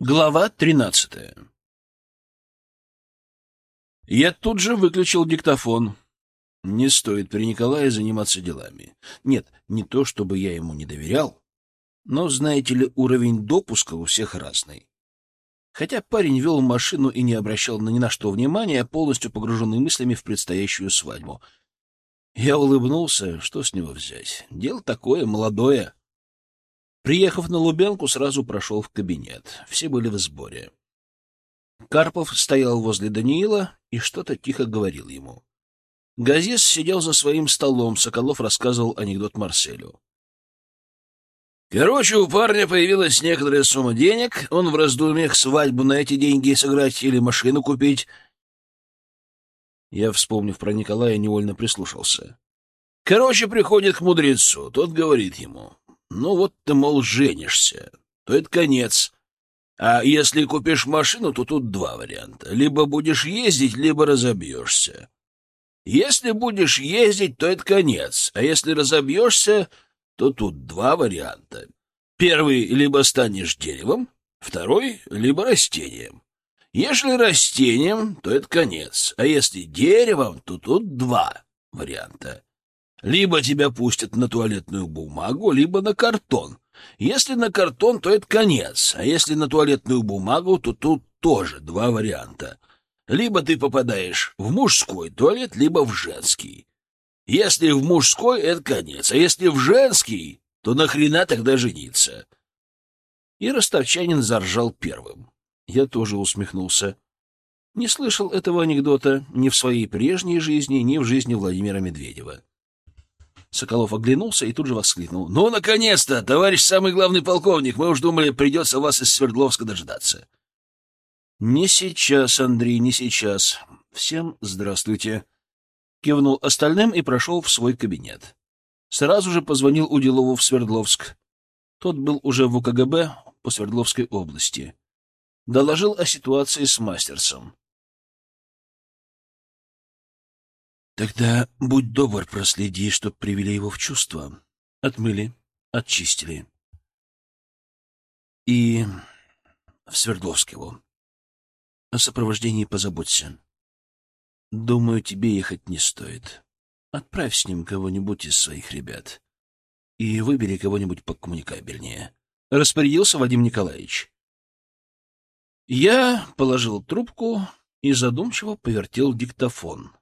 Глава тринадцатая Я тут же выключил диктофон. Не стоит при Николае заниматься делами. Нет, не то чтобы я ему не доверял, но, знаете ли, уровень допуска у всех разный. Хотя парень вел машину и не обращал ни на что внимания, полностью погруженный мыслями в предстоящую свадьбу. Я улыбнулся, что с него взять. Дело такое, молодое. Приехав на Лубянку, сразу прошел в кабинет. Все были в сборе. Карпов стоял возле Даниила и что-то тихо говорил ему. Газис сидел за своим столом, Соколов рассказывал анекдот Марселю. Короче, у парня появилась некоторая сумма денег, он в раздумьях свадьбу на эти деньги сыграть или машину купить. Я, вспомнив про Николая, невольно прислушался. Короче, приходит к мудрецу, тот говорит ему, ну вот ты, мол, женишься, то это конец. А если купишь машину, то тут два варианта. Либо будешь ездить, либо разобьешься. Если будешь ездить, то это конец. А если разобьешься, то тут два варианта. Первый — либо станешь деревом, второй — либо растением. Если растением, то это конец. А если деревом, то тут два варианта. Либо тебя пустят на туалетную бумагу, либо на картон. Если на картон, то это конец, а если на туалетную бумагу, то тут тоже два варианта. Либо ты попадаешь в мужской туалет, либо в женский. Если в мужской, это конец, а если в женский, то нахрена тогда жениться? И ростовчанин заржал первым. Я тоже усмехнулся. Не слышал этого анекдота ни в своей прежней жизни, ни в жизни Владимира Медведева. Соколов оглянулся и тут же воскликнул. — Ну, наконец-то, товарищ самый главный полковник! Мы уж думали, придется вас из Свердловска дождаться. — Не сейчас, Андрей, не сейчас. Всем здравствуйте. Кивнул остальным и прошел в свой кабинет. Сразу же позвонил Уделову в Свердловск. Тот был уже в УКГБ по Свердловской области. Доложил о ситуации с Мастерсом. Тогда будь добр, проследи, чтоб привели его в чувство. Отмыли, очистили. И в Свердловск его. О сопровождении позаботься. Думаю, тебе ехать не стоит. Отправь с ним кого-нибудь из своих ребят. И выбери кого-нибудь покоммуникабельнее. Распорядился Вадим Николаевич. Я положил трубку и задумчиво повертел диктофон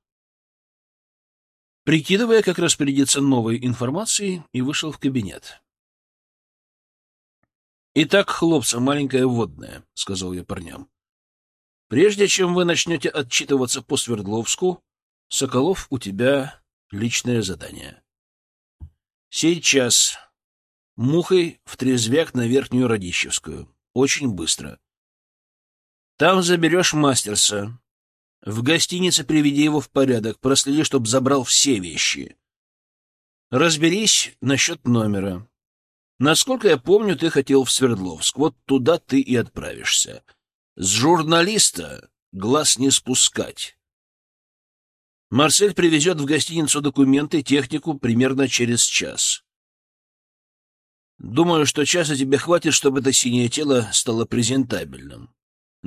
прикидывая, как распорядиться новой информацией, и вышел в кабинет. «Итак, хлопцы, маленькая водная», — сказал я парням. «Прежде чем вы начнете отчитываться по Свердловску, Соколов, у тебя личное задание. Сейчас мухой в трезвяк на Верхнюю Радищевскую. Очень быстро. Там заберешь мастерса, в гостинице приведи его в порядок, проследи, чтоб забрал все вещи. Разберись насчет номера. Насколько я помню, ты хотел в Свердловск. Вот туда ты и отправишься. С журналиста глаз не спускать. Марсель привезет в гостиницу документы, технику примерно через час. Думаю, что часа тебе хватит, чтобы это синее тело стало презентабельным.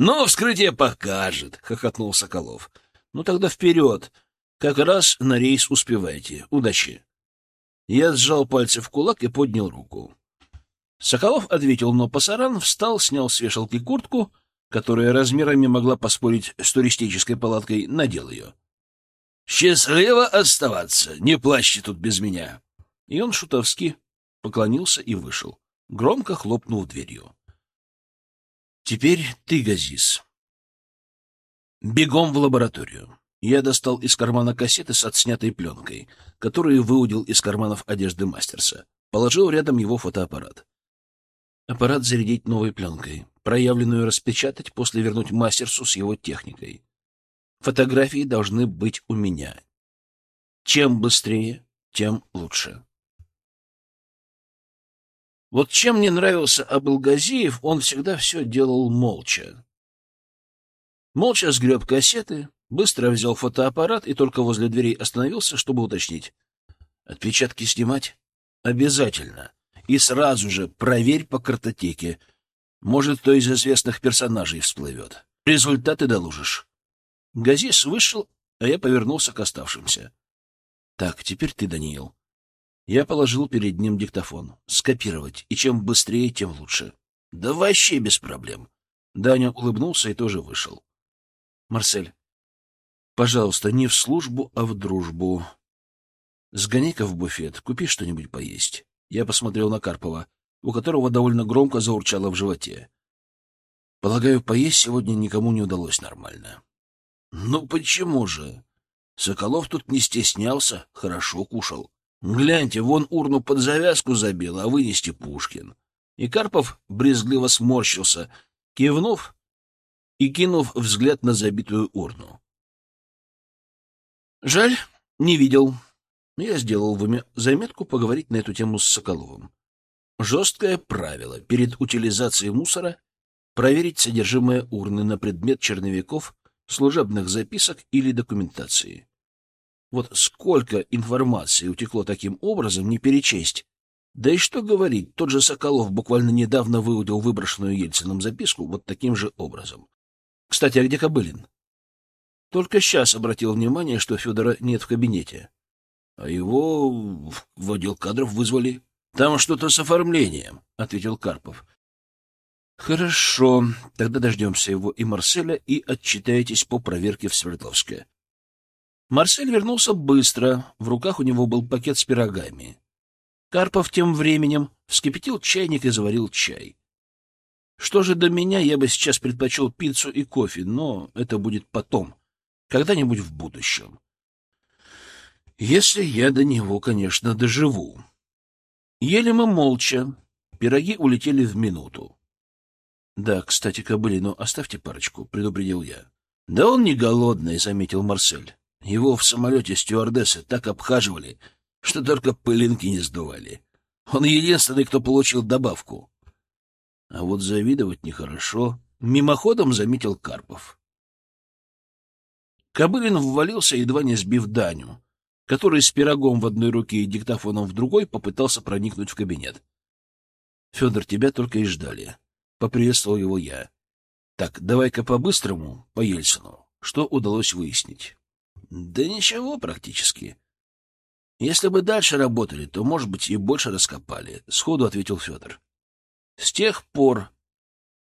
Но вскрытие покажет, — хохотнул Соколов. — Ну тогда вперед. Как раз на рейс успевайте. Удачи. Я сжал пальцы в кулак и поднял руку. Соколов ответил, но пасаран встал, снял с вешалки куртку, которая размерами могла поспорить с туристической палаткой, надел ее. — Счастливо оставаться, не плачьте тут без меня. И он шутовски поклонился и вышел, громко хлопнув дверью. Теперь ты, Газис. Бегом в лабораторию. Я достал из кармана кассеты с отснятой пленкой, которую выудил из карманов одежды Мастерса. Положил рядом его фотоаппарат. Аппарат зарядить новой пленкой, проявленную распечатать, после вернуть Мастерсу с его техникой. Фотографии должны быть у меня. Чем быстрее, тем лучше. Вот чем мне нравился Абылгазиев, он всегда все делал молча. Молча сгреб кассеты, быстро взял фотоаппарат и только возле дверей остановился, чтобы уточнить. Отпечатки снимать? Обязательно. И сразу же проверь по картотеке. Может, кто из известных персонажей всплывет. Результаты доложишь. Газис вышел, а я повернулся к оставшимся. Так, теперь ты, Даниил. Я положил перед ним диктофон. Скопировать, и чем быстрее, тем лучше. Да вообще без проблем. Даня улыбнулся и тоже вышел. Марсель, пожалуйста, не в службу, а в дружбу. Сгони-ка в буфет, купи что-нибудь поесть. Я посмотрел на Карпова, у которого довольно громко заурчало в животе. Полагаю, поесть сегодня никому не удалось нормально. Ну почему же? Соколов тут не стеснялся, хорошо кушал. Гляньте, вон урну под завязку забил, а вынести Пушкин. И Карпов брезгливо сморщился, кивнув и кинув взгляд на забитую урну. Жаль, не видел. Я сделал в заметку поговорить на эту тему с Соколовым. Жесткое правило перед утилизацией мусора проверить содержимое урны на предмет черновиков, служебных записок или документации. Вот сколько информации утекло таким образом, не перечесть. Да и что говорить, тот же Соколов буквально недавно выудил выброшенную Ельцином записку вот таким же образом. Кстати, а где Кобылин? Только сейчас обратил внимание, что Федора нет в кабинете. А его в отдел кадров вызвали. Там что-то с оформлением, — ответил Карпов. Хорошо, тогда дождемся его и Марселя и отчитаетесь по проверке в Свердловске. Марсель вернулся быстро, в руках у него был пакет с пирогами. Карпов тем временем вскипятил чайник и заварил чай. Что же до меня, я бы сейчас предпочел пиццу и кофе, но это будет потом, когда-нибудь в будущем. Если я до него, конечно, доживу. Ели мы молча, пироги улетели в минуту. — Да, кстати, Кобылину оставьте парочку, — предупредил я. — Да он не голодный, — заметил Марсель. Его в самолете стюардессы так обхаживали, что только пылинки не сдували. Он единственный, кто получил добавку. А вот завидовать нехорошо. Мимоходом заметил Карпов. Кобылин ввалился, едва не сбив Даню, который с пирогом в одной руке и диктофоном в другой попытался проникнуть в кабинет. — Федор, тебя только и ждали. Поприветствовал его я. — Так, давай-ка по-быстрому, по Ельцину. Что удалось выяснить? Да ничего практически. Если бы дальше работали, то, может быть, и больше раскопали, — сходу ответил Федор. С тех пор,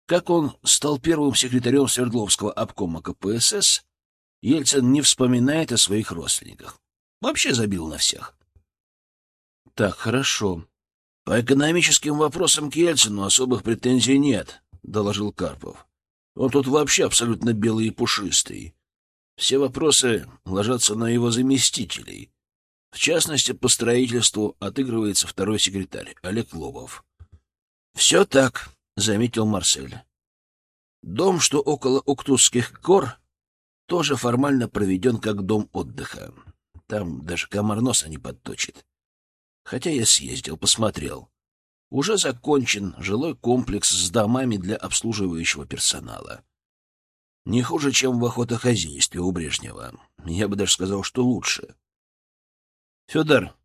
как он стал первым секретарем Свердловского обкома КПСС, Ельцин не вспоминает о своих родственниках. Вообще забил на всех. Так, хорошо. По экономическим вопросам к Ельцину особых претензий нет, — доложил Карпов. Он тут вообще абсолютно белый и пушистый. Все вопросы ложатся на его заместителей. В частности, по строительству отыгрывается второй секретарь, Олег Лобов. «Все так», — заметил Марсель. «Дом, что около Уктузских гор, тоже формально проведен как дом отдыха. Там даже комар носа не подточит. Хотя я съездил, посмотрел. Уже закончен жилой комплекс с домами для обслуживающего персонала. Не хуже, чем в охотохозяйстве у Брежнева. Я бы даже сказал, что лучше. — Федор,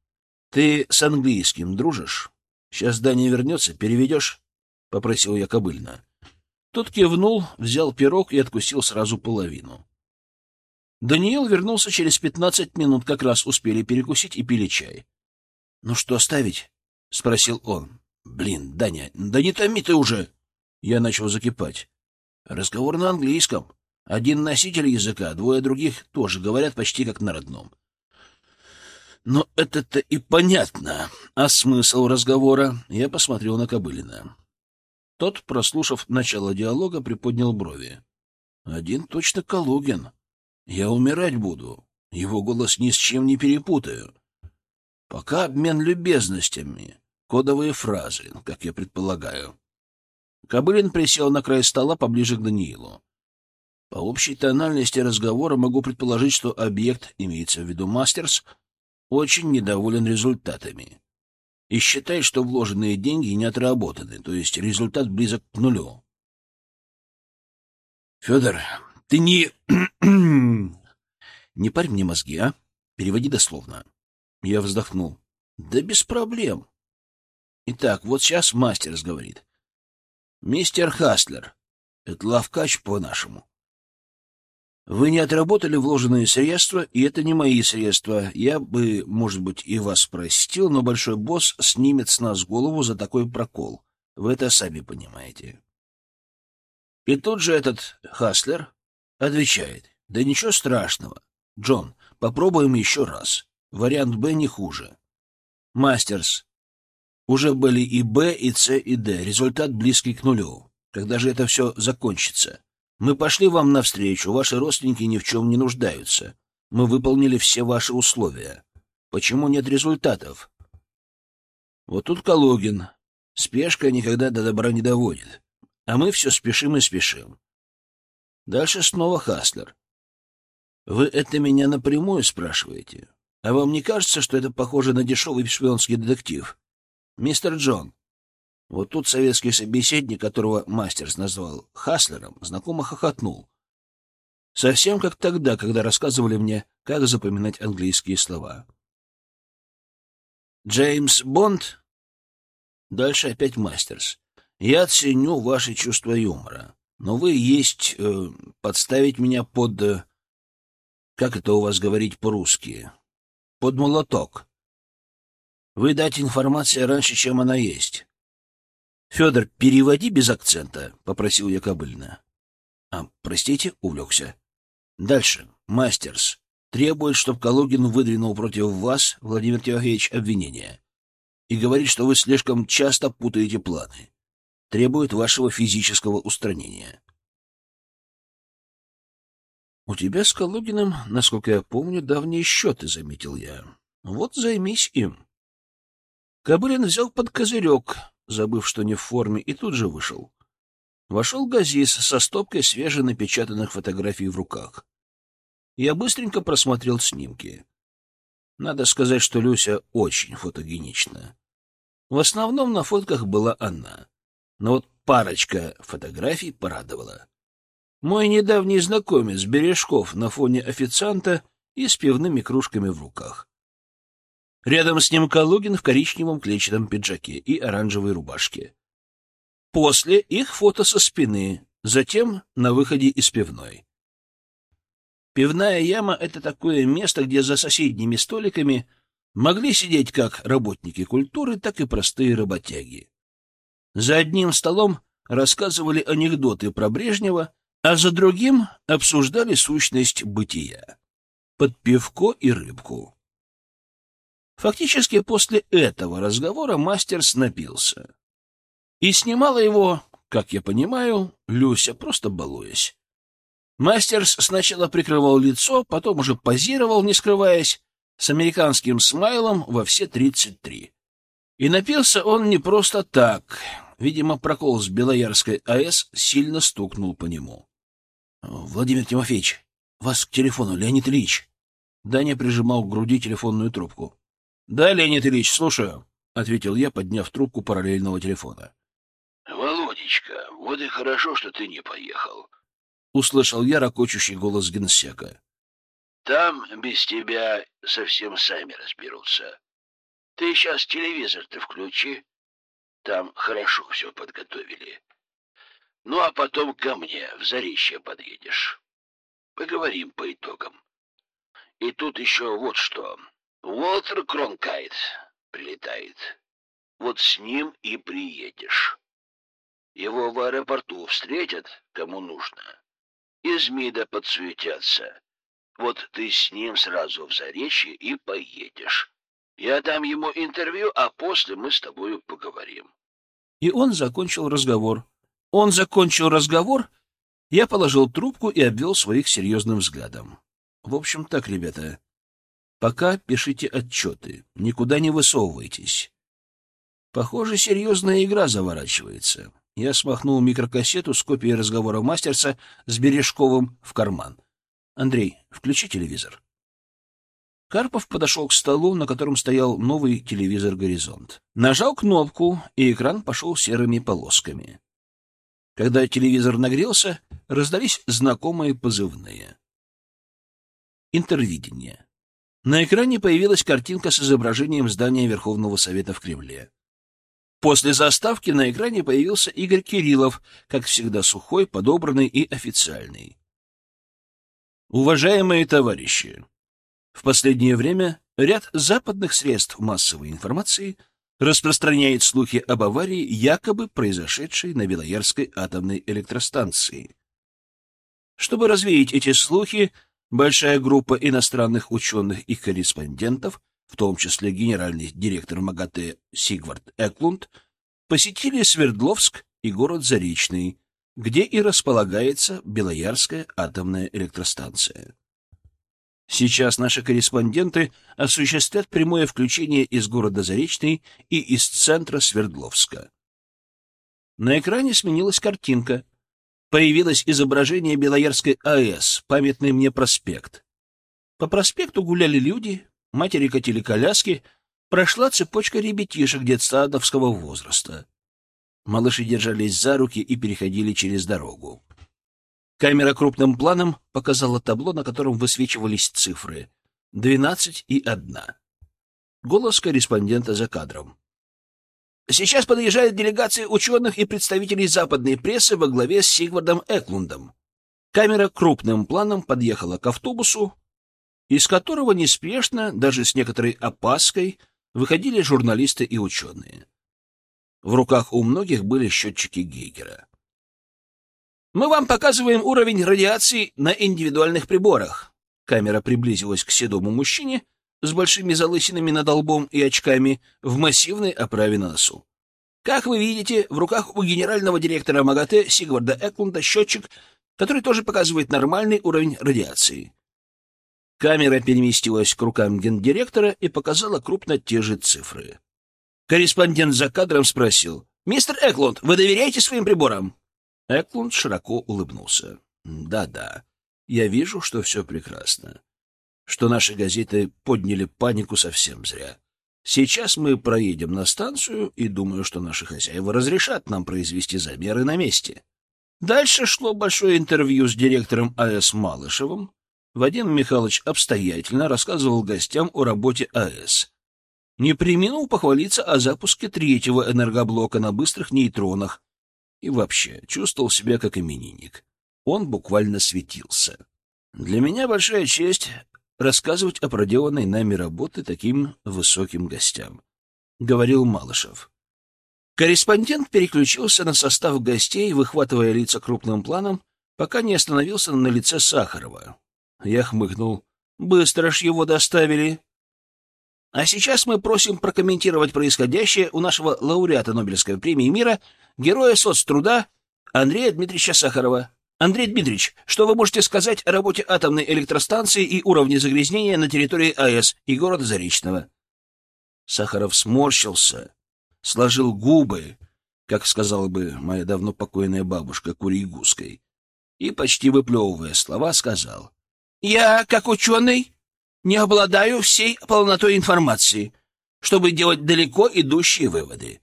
ты с английским дружишь? Сейчас Даня вернется, переведешь? — попросил я кобыльно. Тот кивнул, взял пирог и откусил сразу половину. Даниил вернулся через пятнадцать минут, как раз успели перекусить и пили чай. — Ну что, оставить? — спросил он. — Блин, Даня, да не томи ты уже! Я начал закипать. Разговор на английском. Один носитель языка, двое других тоже говорят почти как на родном. Но это-то и понятно. А смысл разговора? Я посмотрел на Кобылина. Тот, прослушав начало диалога, приподнял брови. Один точно Калугин. Я умирать буду. Его голос ни с чем не перепутаю. Пока обмен любезностями, кодовые фразы, как я предполагаю. Кобылин присел на край стола поближе к Даниилу. По общей тональности разговора могу предположить, что объект, имеется в виду Мастерс, очень недоволен результатами и считает, что вложенные деньги не отработаны, то есть результат близок к нулю. Федор, ты не... не парь мне мозги, а? Переводи дословно. Я вздохнул. Да без проблем. Итак, вот сейчас Мастерс говорит. Мистер Хаслер, это лавкач по-нашему. Вы не отработали вложенные средства, и это не мои средства. Я бы, может быть, и вас простил, но большой босс снимет с нас голову за такой прокол. Вы это сами понимаете. И тут же этот Хаслер отвечает. Да ничего страшного. Джон, попробуем еще раз. Вариант Б не хуже. Мастерс. Уже были и Б, и С, и Д. Результат близкий к нулю. Когда же это все закончится? Мы пошли вам навстречу, ваши родственники ни в чем не нуждаются. Мы выполнили все ваши условия. Почему нет результатов? Вот тут Калугин. Спешка никогда до добра не доводит. А мы все спешим и спешим. Дальше снова Хаслер. Вы это меня напрямую спрашиваете? А вам не кажется, что это похоже на дешевый шпионский детектив? Мистер Джон, вот тут советский собеседник, которого Мастерс назвал Хаслером, знакомо хохотнул. Совсем как тогда, когда рассказывали мне, как запоминать английские слова. Джеймс Бонд? Дальше опять Мастерс. Я ценю ваше чувство юмора, но вы есть э, подставить меня под... Э, как это у вас говорить по-русски? Под молоток. Вы дать информацию раньше, чем она есть. Федор, переводи без акцента, — попросил я кобыльно. А, простите, увлекся. Дальше. Мастерс. Требует, чтобы Калугин выдвинул против вас, Владимир Тимофеевич, обвинение. И говорит, что вы слишком часто путаете планы. Требует вашего физического устранения. У тебя с Калугиным, насколько я помню, давние счеты, — заметил я. Вот займись им. Кобылин взял под козырек, забыв, что не в форме, и тут же вышел. Вошел Газис со стопкой свеженапечатанных фотографий в руках. Я быстренько просмотрел снимки. Надо сказать, что Люся очень фотогенична. В основном на фотках была она. Но вот парочка фотографий порадовала. Мой недавний знакомец Бережков на фоне официанта и с пивными кружками в руках. Рядом с ним Калугин в коричневом клетчатом пиджаке и оранжевой рубашке. После их фото со спины, затем на выходе из пивной. Пивная яма — это такое место, где за соседними столиками могли сидеть как работники культуры, так и простые работяги. За одним столом рассказывали анекдоты про Брежнева, а за другим обсуждали сущность бытия. Под пивко и рыбку. Фактически после этого разговора Мастерс напился. И снимала его, как я понимаю, Люся, просто балуясь. Мастерс сначала прикрывал лицо, потом уже позировал, не скрываясь, с американским смайлом во все тридцать три. И напился он не просто так. Видимо, прокол с Белоярской АЭС сильно стукнул по нему. — Владимир Тимофеевич, вас к телефону, Леонид Ильич. Даня прижимал к груди телефонную трубку. — Да, Леонид Ильич, слушаю, — ответил я, подняв трубку параллельного телефона. — Володечка, вот и хорошо, что ты не поехал, — услышал я ракочущий голос генсека. — Там без тебя совсем сами разберутся. Ты сейчас телевизор-то включи. Там хорошо все подготовили. Ну, а потом ко мне в Зарище подъедешь. Поговорим по итогам. И тут еще вот что. Уолтер Кронкайт прилетает. Вот с ним и приедешь. Его в аэропорту встретят, кому нужно. Из МИДа подсуетятся. Вот ты с ним сразу в Заречье и поедешь. Я дам ему интервью, а после мы с тобою поговорим. И он закончил разговор. Он закончил разговор, я положил трубку и обвел своих серьезным взглядом. В общем так, ребята, Пока пишите отчеты, никуда не высовывайтесь. Похоже, серьезная игра заворачивается. Я смахнул микрокассету с копией разговора Мастерса с Бережковым в карман. «Андрей, включи телевизор». Карпов подошел к столу, на котором стоял новый телевизор «Горизонт». Нажал кнопку, и экран пошел серыми полосками. Когда телевизор нагрелся, раздались знакомые позывные. Интервидение. На экране появилась картинка с изображением здания Верховного Совета в Кремле. После заставки на экране появился Игорь Кириллов, как всегда сухой, подобранный и официальный. Уважаемые товарищи, в последнее время ряд западных средств массовой информации распространяет слухи об аварии, якобы произошедшей на Белоярской атомной электростанции. Чтобы развеять эти слухи, большая группа иностранных ученых и корреспондентов в том числе генеральный директор МАГАТЭ Сигвард Эклунд, посетили Свердловск и город Заречный, где и располагается Белоярская атомная электростанция. Сейчас наши корреспонденты осуществят прямое включение из города Заречный и из центра Свердловска. На экране сменилась картинка. Появилось изображение Белоярской АЭС, памятный мне проспект. По проспекту гуляли люди, матери катили коляски, прошла цепочка ребятишек детсадовского возраста. Малыши держались за руки и переходили через дорогу. Камера крупным планом показала табло, на котором высвечивались цифры — двенадцать и одна. Голос корреспондента за кадром. Сейчас подъезжает делегация ученых и представителей западной прессы во главе с Сигвардом Эклундом. Камера крупным планом подъехала к автобусу, из которого неспешно, даже с некоторой опаской, выходили журналисты и ученые. В руках у многих были счетчики Гейгера. «Мы вам показываем уровень радиации на индивидуальных приборах». Камера приблизилась к седому мужчине с большими залысинами над лбом и очками в массивной оправе на носу. Как вы видите, в руках у генерального директора МАГАТЭ Сигварда Эклунда счетчик, который тоже показывает нормальный уровень радиации. Камера переместилась к рукам гендиректора и показала крупно те же цифры. Корреспондент за кадром спросил. «Мистер Эклунд, вы доверяете своим приборам?» Эклунд широко улыбнулся. «Да-да, я вижу, что все прекрасно. Что наши газеты подняли панику совсем зря. Сейчас мы проедем на станцию, и думаю, что наши хозяева разрешат нам произвести замеры на месте». Дальше шло большое интервью с директором АЭС Малышевым, Вадим Михайлович обстоятельно рассказывал гостям о работе АЭС. Не применил похвалиться о запуске третьего энергоблока на быстрых нейтронах и вообще чувствовал себя как именинник. Он буквально светился. Для меня большая честь рассказывать о проделанной нами работе таким высоким гостям, — говорил Малышев. Корреспондент переключился на состав гостей, выхватывая лица крупным планом, пока не остановился на лице Сахарова. Я хмыкнул. Быстро ж его доставили. А сейчас мы просим прокомментировать происходящее у нашего лауреата Нобелевской премии мира, героя соцтруда Андрея Дмитриевича Сахарова. Андрей Дмитриевич, что вы можете сказать о работе атомной электростанции и уровне загрязнения на территории АЭС и города Заречного? Сахаров сморщился, сложил губы, как сказала бы моя давно покойная бабушка Куригуской, и, почти выплевывая слова, сказал — я, как ученый, не обладаю всей полнотой информации, чтобы делать далеко идущие выводы.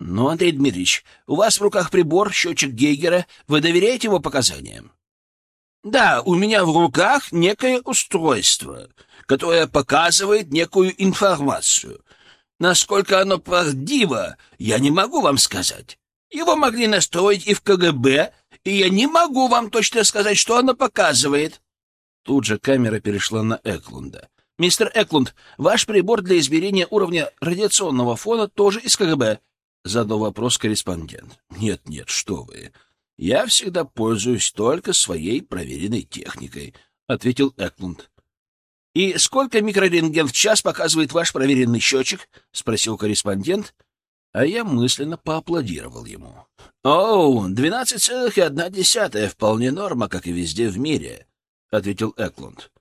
Но, Андрей Дмитриевич, у вас в руках прибор, счетчик Гейгера, вы доверяете его показаниям? Да, у меня в руках некое устройство, которое показывает некую информацию. Насколько оно правдиво, я не могу вам сказать. Его могли настроить и в КГБ, и я не могу вам точно сказать, что оно показывает. Тут же камера перешла на Эклунда. «Мистер Эклунд, ваш прибор для измерения уровня радиационного фона тоже из КГБ?» — задал вопрос корреспондент. «Нет, нет, что вы. Я всегда пользуюсь только своей проверенной техникой», — ответил Эклунд. «И сколько микрорентген в час показывает ваш проверенный счетчик?» — спросил корреспондент, а я мысленно поаплодировал ему. «Оу, двенадцать целых и одна десятая, вполне норма, как и везде в мире. — ответил Эклунд.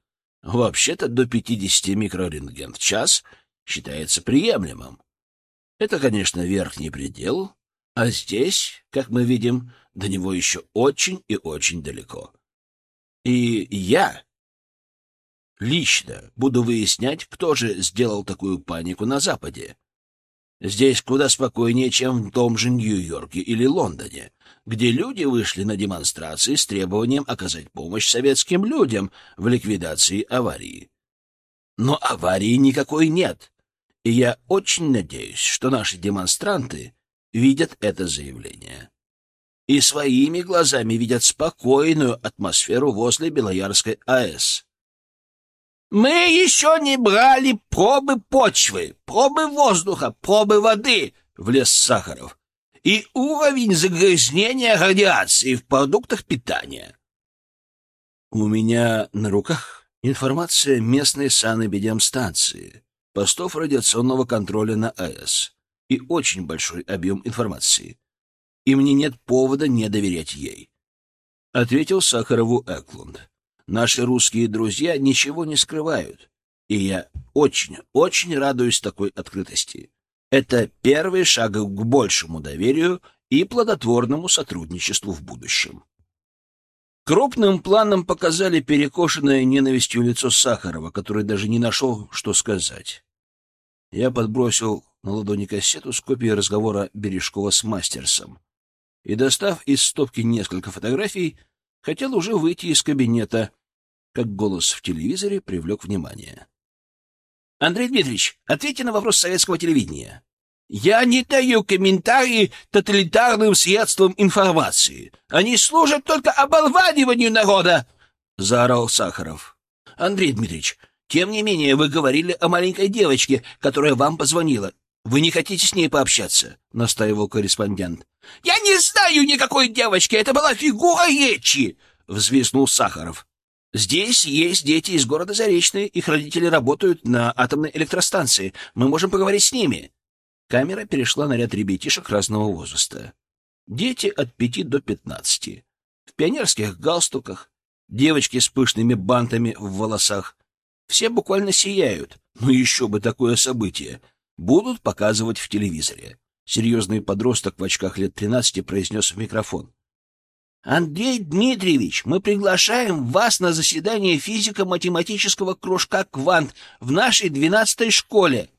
«Вообще-то до 50 микрорентген в час считается приемлемым. Это, конечно, верхний предел, а здесь, как мы видим, до него еще очень и очень далеко. И я лично буду выяснять, кто же сделал такую панику на Западе. Здесь куда спокойнее, чем в том же Нью-Йорке или Лондоне где люди вышли на демонстрации с требованием оказать помощь советским людям в ликвидации аварии. Но аварии никакой нет, и я очень надеюсь, что наши демонстранты видят это заявление. И своими глазами видят спокойную атмосферу возле Белоярской АЭС. «Мы еще не брали пробы почвы, пробы воздуха, пробы воды», — влез Сахаров. «И уровень загрязнения радиации в продуктах питания». У меня на руках информация местной санэпидемстанции, постов радиационного контроля на АЭС и очень большой объем информации. И мне нет повода не доверять ей. Ответил Сахарову Эклунд. Наши русские друзья ничего не скрывают, и я очень, очень радуюсь такой открытости. Это первый шаг к большему доверию и плодотворному сотрудничеству в будущем. Крупным планом показали перекошенное ненавистью лицо Сахарова, который даже не нашел, что сказать. Я подбросил на ладони кассету с копией разговора Бережкова с Мастерсом и, достав из стопки несколько фотографий, хотел уже выйти из кабинета, как голос в телевизоре привлек внимание. «Андрей Дмитриевич, ответьте на вопрос советского телевидения». «Я не даю комментарии тоталитарным средствам информации. Они служат только оболваниванию народа!» — заорал Сахаров. «Андрей Дмитриевич, тем не менее вы говорили о маленькой девочке, которая вам позвонила. Вы не хотите с ней пообщаться?» — настаивал корреспондент. «Я не знаю никакой девочки, это была фигура речи!» — взвиснул Сахаров. Здесь есть дети из города Заречный, их родители работают на атомной электростанции. Мы можем поговорить с ними. Камера перешла на ряд ребятишек разного возраста. Дети от пяти до пятнадцати. В пионерских галстуках, девочки с пышными бантами в волосах. Все буквально сияют. Ну еще бы такое событие. Будут показывать в телевизоре. Серьезный подросток в очках лет тринадцати произнес в микрофон. Андрей Дмитриевич, мы приглашаем вас на заседание физико-математического кружка «Квант» в нашей двенадцатой школе.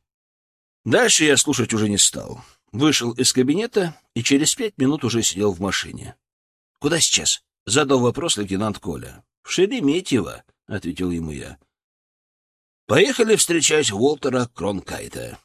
Дальше я слушать уже не стал. Вышел из кабинета и через пять минут уже сидел в машине. — Куда сейчас? — задал вопрос лейтенант Коля. — В Шереметьево, — ответил ему я. — Поехали встречать Уолтера Кронкайта.